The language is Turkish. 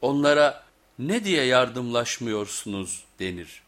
onlara ne diye yardımlaşmıyorsunuz denir.